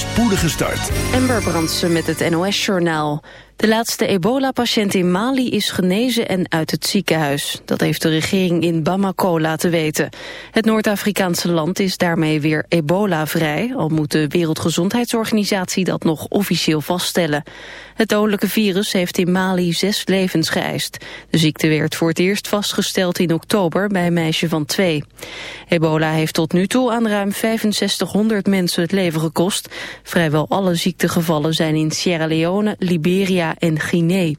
Christ. Spoedige start. Ember Brandsen met het NOS-journaal. De laatste ebola-patiënt in Mali is genezen en uit het ziekenhuis. Dat heeft de regering in Bamako laten weten. Het Noord-Afrikaanse land is daarmee weer ebola-vrij... al moet de Wereldgezondheidsorganisatie dat nog officieel vaststellen. Het dodelijke virus heeft in Mali zes levens geëist. De ziekte werd voor het eerst vastgesteld in oktober bij een meisje van twee. Ebola heeft tot nu toe aan ruim 6500 mensen het leven gekost. Vrijwel alle ziektegevallen zijn in Sierra Leone, Liberia en Guinea.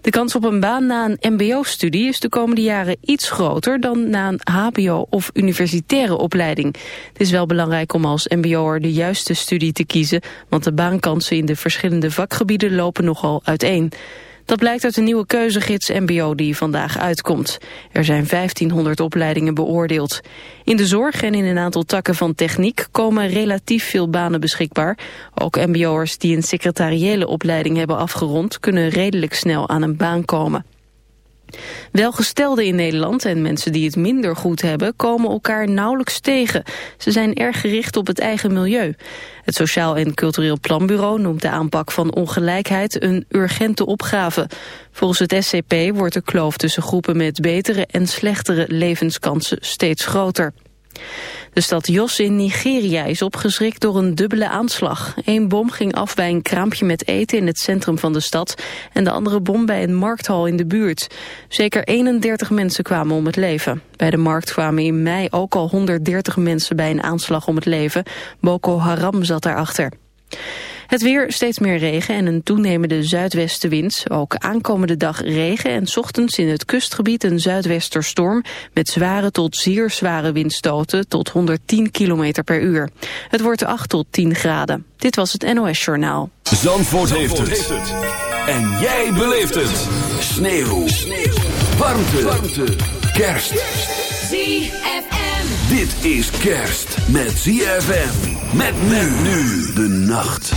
De kans op een baan na een mbo-studie is de komende jaren iets groter dan na een hbo- of universitaire opleiding. Het is wel belangrijk om als mbo'er de juiste studie te kiezen, want de baankansen in de verschillende vakgebieden lopen nogal uiteen. Dat blijkt uit de nieuwe keuzegids MBO die vandaag uitkomt. Er zijn 1500 opleidingen beoordeeld. In de zorg en in een aantal takken van techniek komen relatief veel banen beschikbaar. Ook MBO'ers die een secretariële opleiding hebben afgerond... kunnen redelijk snel aan een baan komen. Welgestelden in Nederland en mensen die het minder goed hebben... komen elkaar nauwelijks tegen. Ze zijn erg gericht op het eigen milieu. Het Sociaal en Cultureel Planbureau noemt de aanpak van ongelijkheid... een urgente opgave. Volgens het SCP wordt de kloof tussen groepen met betere en slechtere levenskansen steeds groter. De stad Jos in Nigeria is opgeschrikt door een dubbele aanslag. Eén bom ging af bij een kraampje met eten in het centrum van de stad... en de andere bom bij een markthal in de buurt. Zeker 31 mensen kwamen om het leven. Bij de markt kwamen in mei ook al 130 mensen bij een aanslag om het leven. Boko Haram zat daarachter. Het weer, steeds meer regen en een toenemende zuidwestenwind. Ook aankomende dag regen en ochtends in het kustgebied een zuidwesterstorm... met zware tot zeer zware windstoten tot 110 km per uur. Het wordt 8 tot 10 graden. Dit was het NOS Journaal. Zandvoort, heeft, het. En jij beleeft het. Sneeuw. Sneeuw. Warmte. Warmte. Kerst. ZFM. Dit is kerst met ZFM. Met men nu de nacht.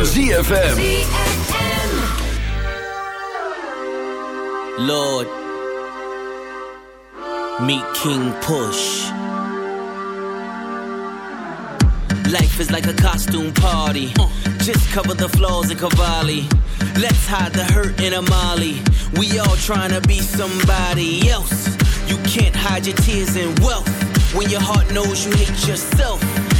Van ZFM. Lord, meet King Push. Life is like a costume party. Just cover the flaws in Cavalli. Let's hide the hurt in Armani. We all trying to be somebody else. You can't hide your tears in wealth. When your heart knows you hate yourself.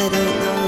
I don't know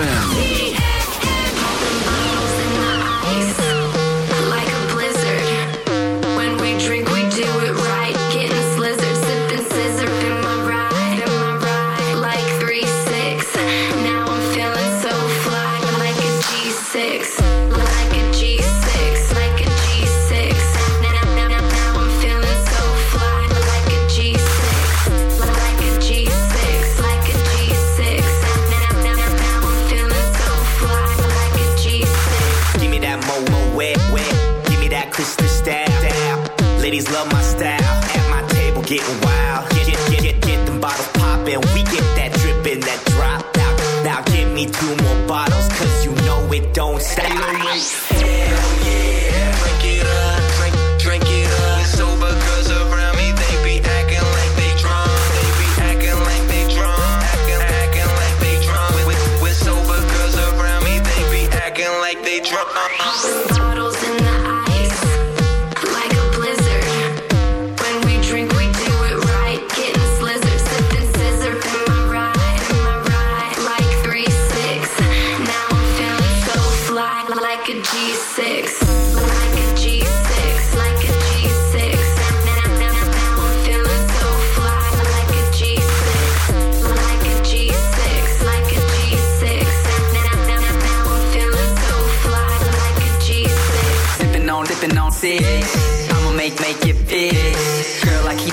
ZFM.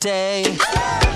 Day.